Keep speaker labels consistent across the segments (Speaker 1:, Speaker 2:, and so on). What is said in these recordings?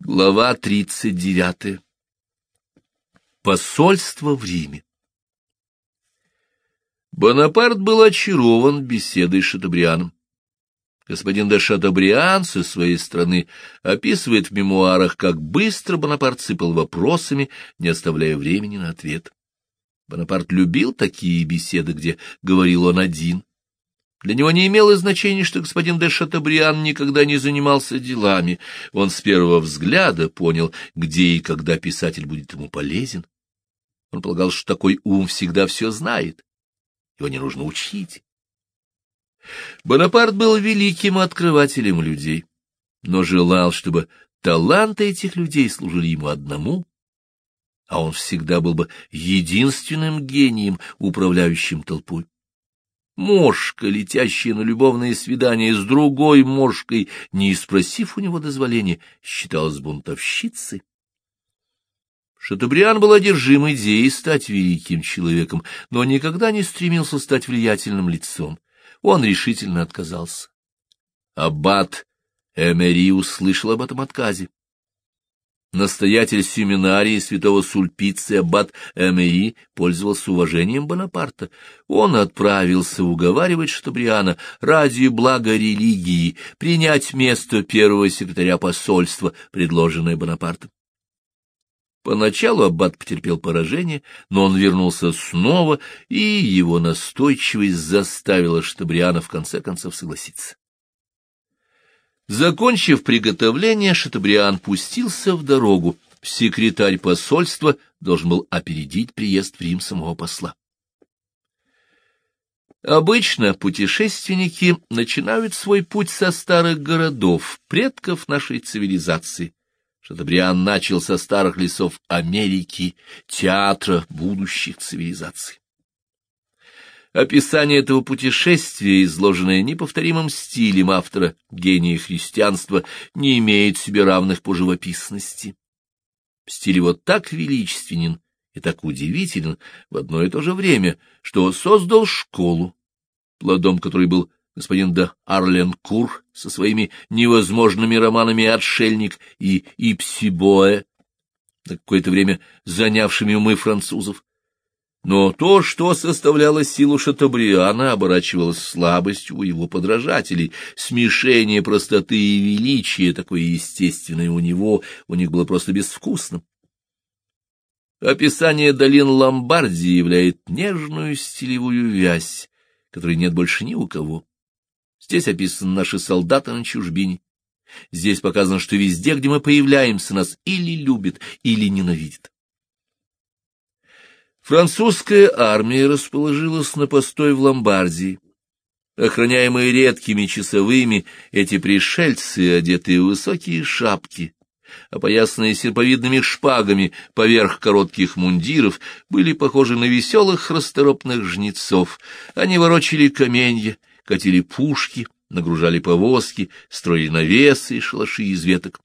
Speaker 1: Глава тридцать девятая. Посольство в Риме. Бонапарт был очарован беседой с Шатабрианом. Господин де Шатабриан со своей стороны описывает в мемуарах, как быстро Бонапарт сыпал вопросами, не оставляя времени на ответ. Бонапарт любил такие беседы, где говорил он один, для него не имело значения, что господин де Шатабриан никогда не занимался делами. Он с первого взгляда понял, где и когда писатель будет ему полезен. Он полагал, что такой ум всегда все знает. Его не нужно учить. Бонапарт был великим открывателем людей, но желал, чтобы таланты этих людей служили ему одному, а он всегда был бы единственным гением, управляющим толпой. Мошка, летящая на любовное свидание с другой мошкой, не спросив у него дозволения, считалась бунтовщицей. Шатабриан был одержим идеей стать великим человеком, но никогда не стремился стать влиятельным лицом. Он решительно отказался. Аббат Эмери услышал об этом отказе. Настоятель семинарии святого Сульпиция аббат Эмеи пользовался уважением Бонапарта. Он отправился уговаривать Штабриана ради блага религии принять место первого секретаря посольства, предложенное Бонапартом. Поначалу аббат потерпел поражение, но он вернулся снова, и его настойчивость заставила Штабриана в конце концов согласиться. Закончив приготовление, Шатабриан пустился в дорогу. Секретарь посольства должен был опередить приезд в Рим самого посла. Обычно путешественники начинают свой путь со старых городов, предков нашей цивилизации. Шатабриан начал со старых лесов Америки, театра будущих цивилизаций. Описание этого путешествия, изложенное неповторимым стилем автора гения христианства, не имеет себе равных по живописности. Стиль его так величественен и так удивителен в одно и то же время, что создал школу, плодом которой был господин де Арленкур со своими невозможными романами «Отшельник» и «Ипсибоэ», на какое-то время занявшими умы французов. Но то, что составляло силу Шатабриана, оборачивалось слабостью у его подражателей. Смешение простоты и величия, такое естественное у него, у них было просто безвкусным. Описание долин Ломбардии являет нежную стилевую вязь, которой нет больше ни у кого. Здесь описаны наши солдаты на чужбине. Здесь показано, что везде, где мы появляемся, нас или любят, или ненавидят. Французская армия расположилась на постой в Ломбардии. Охраняемые редкими часовыми, эти пришельцы, одетые в высокие шапки, опоясанные серповидными шпагами поверх коротких мундиров, были похожи на веселых расторопных жнецов. Они ворочали каменья, катили пушки, нагружали повозки, строили навесы и шалаши из веток.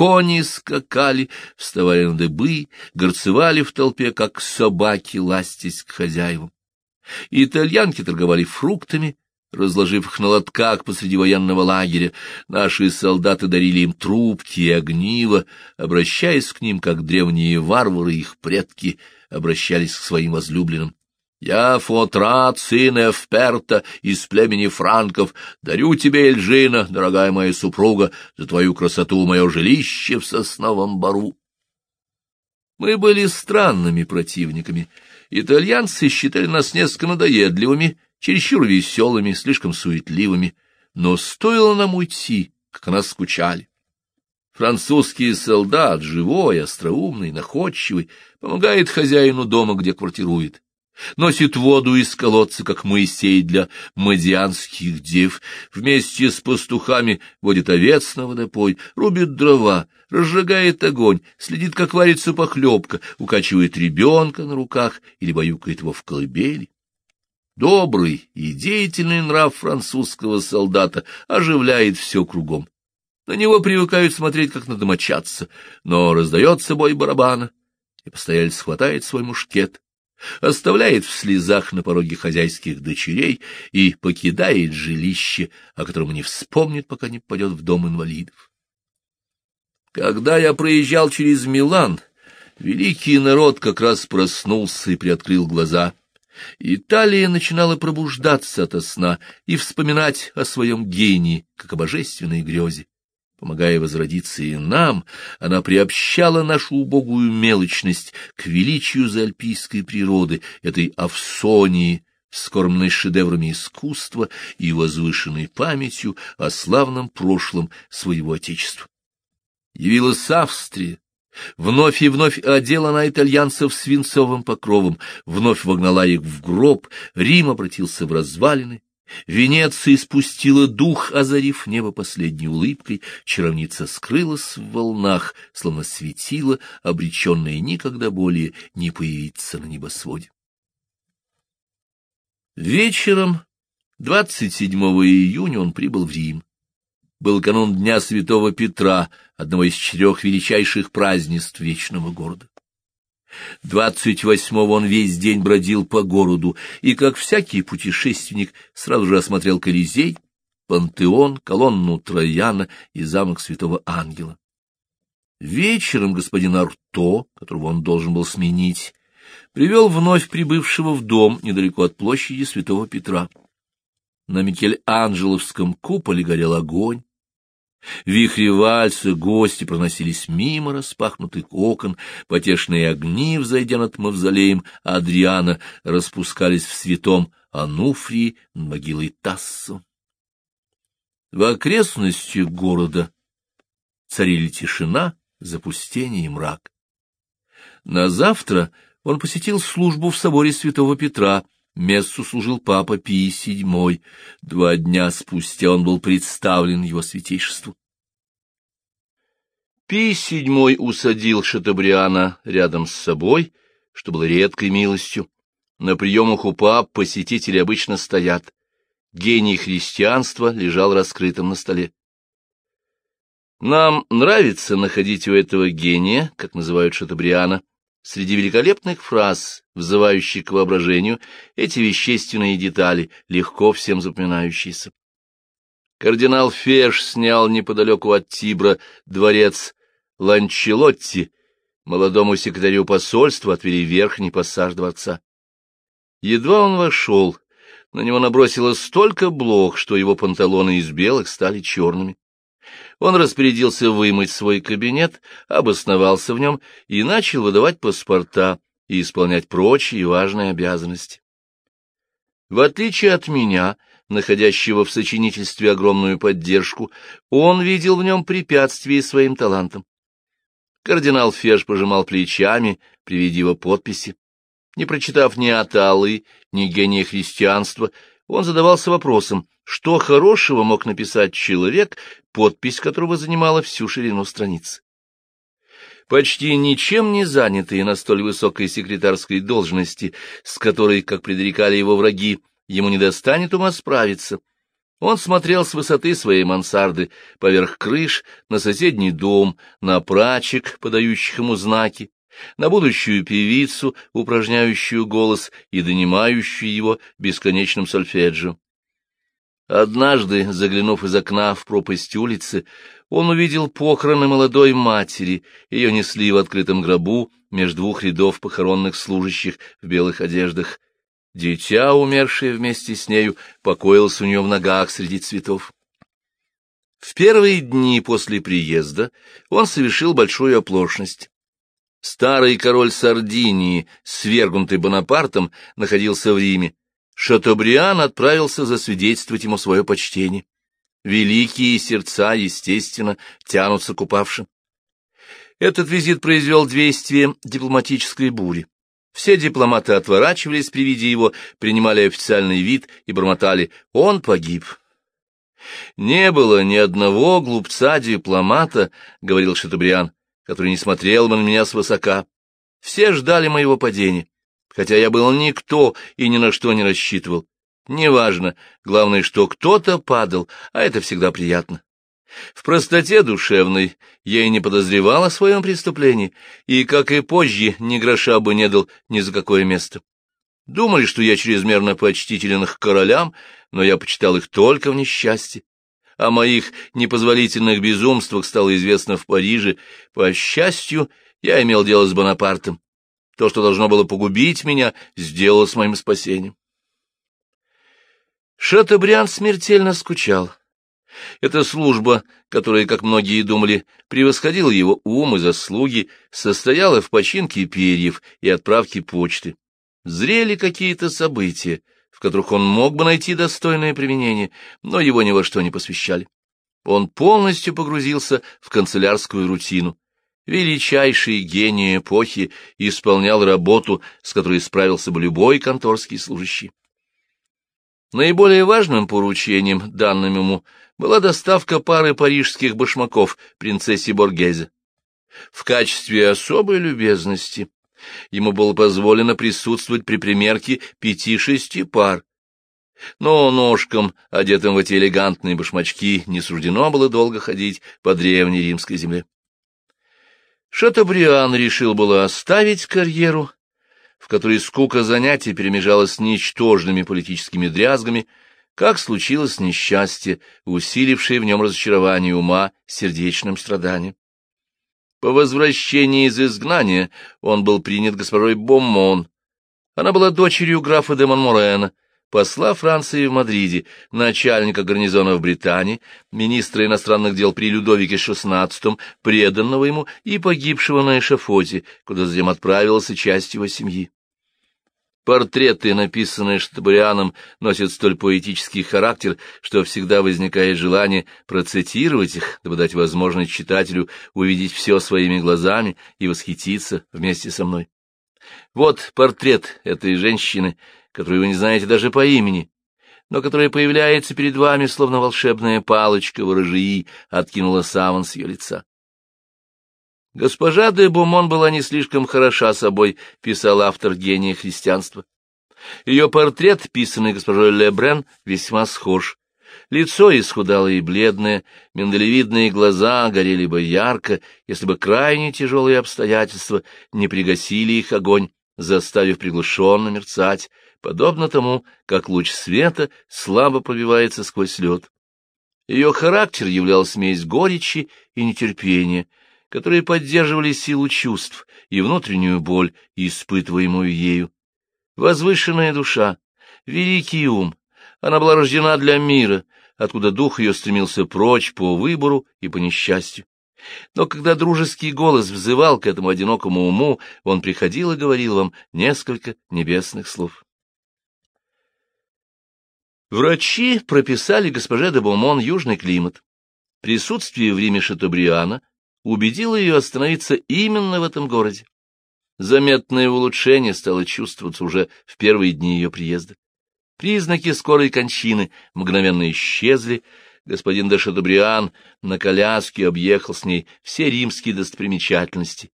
Speaker 1: Кони скакали, вставали на дыбы, горцевали в толпе, как собаки, ластясь к хозяевам. Итальянки торговали фруктами, разложив их на лотках посреди военного лагеря. Наши солдаты дарили им трубки и огниво, обращаясь к ним, как древние варвары, их предки обращались к своим возлюбленным. Я, Фотрат, сын Эвперта из племени франков, дарю тебе, Эльжина, дорогая моя супруга, за твою красоту мое жилище в сосновом бару. Мы были странными противниками. Итальянцы считали нас несколько надоедливыми, чересчур веселыми, слишком суетливыми, но стоило нам уйти, как нас скучали. Французский солдат, живой, остроумный, находчивый, помогает хозяину дома, где квартирует носит воду из колодца, как Моисей для мадианских дев, вместе с пастухами водит овец на водопой, рубит дрова, разжигает огонь, следит, как варится похлебка, укачивает ребенка на руках или баюкает его в колыбели. Добрый и деятельный нрав французского солдата оживляет все кругом. На него привыкают смотреть, как на домочадца, но раздается бой барабана, и постоялец хватает свой мушкет, оставляет в слезах на пороге хозяйских дочерей и покидает жилище, о котором не вспомнит, пока не пойдет в дом инвалидов. Когда я проезжал через Милан, великий народ как раз проснулся и приоткрыл глаза. Италия начинала пробуждаться ото сна и вспоминать о своем гении, как о божественной грезе. Помогая возродиться и нам, она приобщала нашу убогую мелочность к величию заальпийской природы, этой Авсонии, скормленной шедеврами искусства и возвышенной памятью о славном прошлом своего Отечества. Явилась Австрия, Вновь и вновь одела она итальянцев свинцовым покровом, вновь вогнала их в гроб, Рим обратился в развалины, Венеция испустила дух, озарив небо последней улыбкой, чаровница скрылась в волнах, словно светила, обреченная никогда более не появиться на небосводе. Вечером 27 июня он прибыл в Рим. Был канун Дня Святого Петра, одного из четырех величайших празднеств вечного города. Двадцать восьмого он весь день бродил по городу и, как всякий путешественник, сразу же осмотрел Колизей, Пантеон, колонну Трояна и замок Святого Ангела. Вечером господин Арто, которого он должен был сменить, привел вновь прибывшего в дом недалеко от площади Святого Петра. На Микель-Анджеловском куполе горел огонь, Вихри вальса гости проносились мимо распахнутых окон, потешные огни, взойдя над мавзолеем Адриана, распускались в святом Ануфрии над могилой Тассо. В окрестностях города царили тишина, запустение и мрак. На завтра он посетил службу в соборе святого Петра — Мессу служил папа Пий VII. Два дня спустя он был представлен его святейшеству. Пий VII усадил Шатабриана рядом с собой, что было редкой милостью. На приемах у пап посетители обычно стоят. Гений христианства лежал раскрытым на столе. Нам нравится находить у этого гения, как называют Шатабриана, Среди великолепных фраз, взывающих к воображению, эти вещественные детали, легко всем запоминающиеся. Кардинал Феш снял неподалеку от Тибра дворец Ланчелотти, молодому секретарю посольства отвели верхний пассаж дворца. Едва он вошел, на него набросилось столько блох, что его панталоны из белых стали черными. Он распорядился вымыть свой кабинет, обосновался в нем и начал выдавать паспорта и исполнять прочие важные обязанности. В отличие от меня, находящего в сочинительстве огромную поддержку, он видел в нем препятствие своим талантам. Кардинал Феш пожимал плечами при виде его подписи. Не прочитав ни Аталы, ни гения христианства, он задавался вопросом, что хорошего мог написать человек, подпись которого занимала всю ширину страницы. Почти ничем не занятый на столь высокой секретарской должности, с которой, как предрекали его враги, ему не достанет ума справиться, он смотрел с высоты своей мансарды поверх крыш на соседний дом, на прачек, подающих ему знаки, на будущую певицу, упражняющую голос и донимающую его бесконечным сольфеджио. Однажды, заглянув из окна в пропасть улицы, он увидел похороны молодой матери, ее несли в открытом гробу между двух рядов похоронных служащих в белых одеждах. Дитя, умершее вместе с нею, покоилось у нее в ногах среди цветов. В первые дни после приезда он совершил большую оплошность. Старый король Сардинии, свергнутый Бонапартом, находился в Риме. Шатобриан отправился засвидетельствовать ему свое почтение. Великие сердца, естественно, тянутся к упавшим. Этот визит произвел действие дипломатической бури. Все дипломаты отворачивались при виде его, принимали официальный вид и бормотали «Он погиб». «Не было ни одного глупца-дипломата», — говорил Шатубриан, который не смотрел на меня свысока. Все ждали моего падения, хотя я был никто и ни на что не рассчитывал. Неважно, главное, что кто-то падал, а это всегда приятно. В простоте душевной я и не подозревал о своем преступлении, и, как и позже, ни гроша бы не дал ни за какое место. Думали, что я чрезмерно почтителен к королям, но я почитал их только в несчастье. О моих непозволительных безумствах стало известно в Париже. По счастью, я имел дело с Бонапартом. То, что должно было погубить меня, сделало с моим спасением. Шатобриан смертельно скучал. Эта служба, которая, как многие думали, превосходила его ум и заслуги, состояла в починке перьев и отправке почты. Зрели какие-то события, в которых он мог бы найти достойное применение, но его ни во что не посвящали. Он полностью погрузился в канцелярскую рутину. Величайший гений эпохи исполнял работу, с которой справился бы любой конторский служащий. Наиболее важным поручением, данным ему, была доставка пары парижских башмаков принцессе Боргезе. В качестве особой любезности ему было позволено присутствовать при примерке пяти-шести пар. Но ножкам, одетым в эти элегантные башмачки, не суждено было долго ходить по древней римской земле. Шатобриан решил было оставить карьеру в которой скука занятий перемежалась с ничтожными политическими дрязгами, как случилось несчастье, усилившее в нем разочарование ума сердечным страданием. По возвращении из изгнания он был принят госпожой Боммон. Она была дочерью графа де Монморена, посла Франции в Мадриде, начальника гарнизона в Британии, министра иностранных дел при Людовике XVI, преданного ему и погибшего на эшафоте, куда затем отправилась часть его семьи. Портреты, написанные Штабурианом, носят столь поэтический характер, что всегда возникает желание процитировать их, дабы дать возможность читателю увидеть все своими глазами и восхититься вместе со мной. Вот портрет этой женщины, которую вы не знаете даже по имени, но которая появляется перед вами, словно волшебная палочка ворожии, откинула саван с ее лица. Госпожа де Бумон была не слишком хороша собой, писал автор гения христианства. Ее портрет, писанный госпожой Лебрен, весьма схож. Лицо исхудалое и бледное, миндалевидные глаза горели бы ярко, если бы крайне тяжелые обстоятельства не пригасили их огонь, заставив приглушенно мерцать, подобно тому, как луч света слабо пробивается сквозь лед. Ее характер являл смесь горечи и нетерпения, которые поддерживали силу чувств и внутреннюю боль, испытываемую ею. Возвышенная душа, великий ум, она была рождена для мира, откуда дух ее стремился прочь по выбору и по несчастью. Но когда дружеский голос взывал к этому одинокому уму, он приходил и говорил вам несколько небесных слов. Врачи прописали госпоже де Бомон южный климат. Присутствие в Риме Шатобриана убедило ее остановиться именно в этом городе. Заметное улучшение стало чувствоваться уже в первые дни ее приезда. Признаки скорой кончины мгновенно исчезли, господин де Шатобриан на коляске объехал с ней все римские достопримечательности.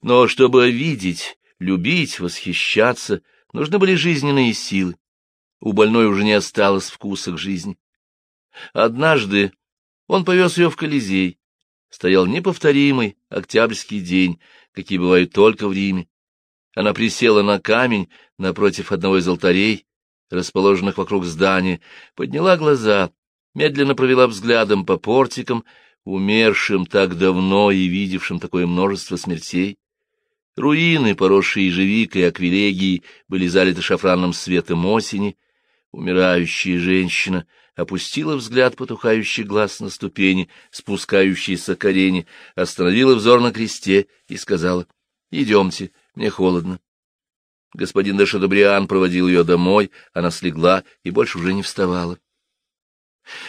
Speaker 1: Но чтобы видеть, любить, восхищаться, нужны были жизненные силы у больной уже не осталось вкуса к жизни. Однажды он повез ее в Колизей. Стоял неповторимый октябрьский день, какие бывают только в Риме. Она присела на камень напротив одного из алтарей, расположенных вокруг здания, подняла глаза, медленно провела взглядом по портикам, умершим так давно и видевшим такое множество смертей. Руины, поросшие ежевикой и аквилегией, были залиты шафранным светом осени, Умирающая женщина опустила взгляд потухающий глаз на ступени, спускающиеся к арене, остановила взор на кресте и сказала, — Идемте, мне холодно. Господин де Шадобриан проводил ее домой, она слегла и больше уже не вставала.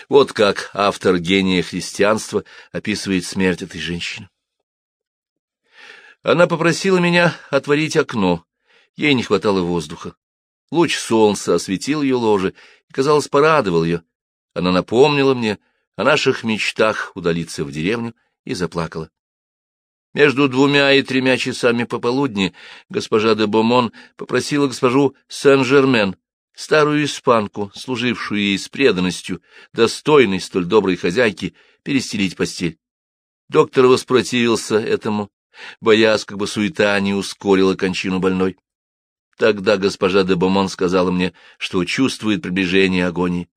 Speaker 1: Вот как автор гения христианства описывает смерть этой женщины. Она попросила меня отворить окно, ей не хватало воздуха. Луч солнца осветил ее ложе и, казалось, порадовал ее. Она напомнила мне о наших мечтах удалиться в деревню и заплакала. Между двумя и тремя часами пополудни госпожа де Бомон попросила госпожу Сен-Жермен, старую испанку, служившую ей с преданностью, достойной столь доброй хозяйки, перестелить постель. Доктор воспротивился этому, боясь, как бы суета не ускорила кончину больной. Тогда госпожа де Бомон сказала мне, что чувствует приближение агонии.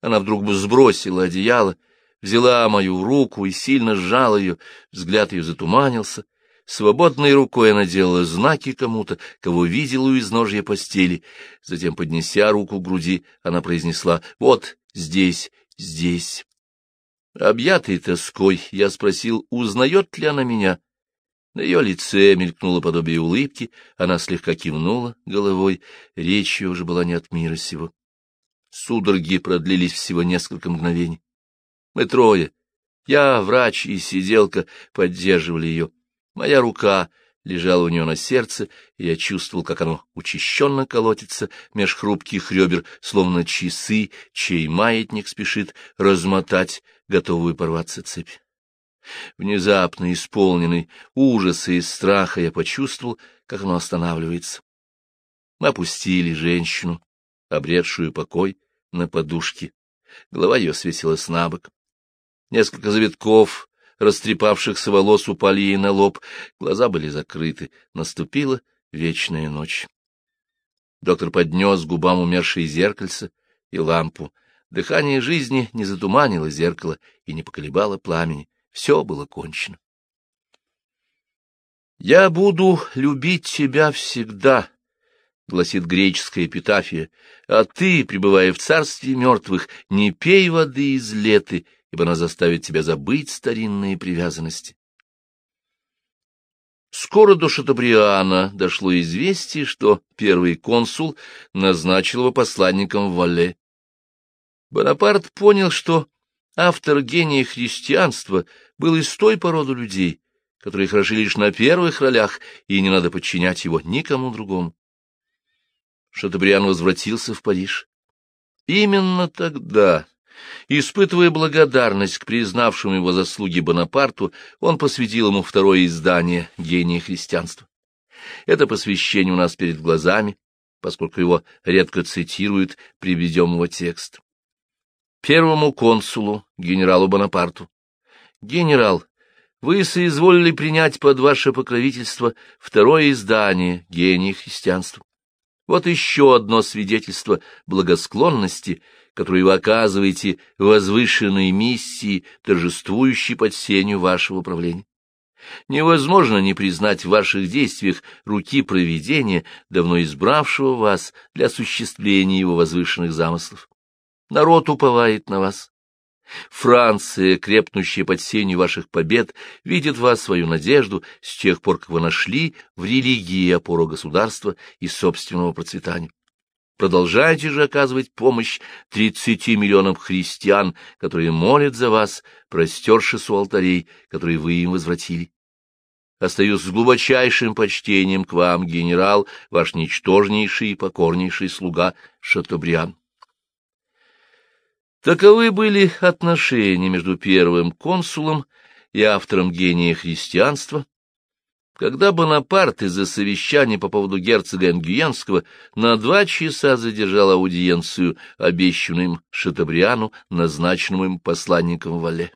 Speaker 1: Она вдруг бы сбросила одеяло, взяла мою руку и сильно сжала ее, взгляд ее затуманился. Свободной рукой она делала знаки кому-то, кого видела у изножья постели. Затем, поднеся руку к груди, она произнесла «Вот здесь, здесь». Объятый тоской, я спросил, узнает ли она меня. На ее лице мелькнуло подобие улыбки, она слегка кивнула головой, речь ее уже была не от мира сего. Судороги продлились всего несколько мгновений. Мы трое, я, врач и сиделка, поддерживали ее. Моя рука лежала у нее на сердце, и я чувствовал, как оно учащенно колотится меж хрупких ребер, словно часы, чей маятник спешит размотать готовую порваться цепь. Внезапно исполненный ужаса и страха я почувствовал, как оно останавливается. Мы опустили женщину, обретшую покой, на подушке. Голова ее свесилась на бок. Несколько завитков растрепавшихся волос упали ей на лоб, глаза были закрыты, наступила вечная ночь. Доктор поднес губам умершее зеркальце и лампу. Дыхание жизни не затуманило зеркало и не поколебало пламени. Все было кончено. «Я буду любить тебя всегда», — гласит греческая эпитафия, — «а ты, пребывая в царстве мертвых, не пей воды из леты, ибо она заставит тебя забыть старинные привязанности. Скоро до Шатабриана дошло известие, что первый консул назначил его посланником в Валле. Бонапарт понял, что автор гения христианства был из той породы людей, которые хороши лишь на первых ролях, и не надо подчинять его никому другому. Шатабриан возвратился в Париж. Именно тогда Испытывая благодарность к признавшему его заслуги Бонапарту, он посвятил ему второе издание «Гения христианства». Это посвящение у нас перед глазами, поскольку его редко цитируют при его текст. Первому консулу, генералу Бонапарту. «Генерал, вы соизволили принять под ваше покровительство второе издание «Гения христианства». Вот еще одно свидетельство благосклонности — которую вы оказываете возвышенной миссии, торжествующей под сенью вашего правления. Невозможно не признать в ваших действиях руки провидения, давно избравшего вас для осуществления его возвышенных замыслов. Народ уповает на вас. Франция, крепнущая под сенью ваших побед, видит в вас свою надежду с тех пор, как вы нашли в религии опору государства и собственного процветания. Продолжайте же оказывать помощь тридцати миллионам христиан, которые молят за вас, простершись у алтарей, которые вы им возвратили. Остаюсь с глубочайшим почтением к вам, генерал, ваш ничтожнейший и покорнейший слуга Шатобриан. Таковы были отношения между первым консулом и автором гения христианства, когда Бонапарт из-за совещания по поводу герцога Энгюенского на два часа задержал аудиенцию, обещанную им Шатабриану, назначенному им посланником Вале.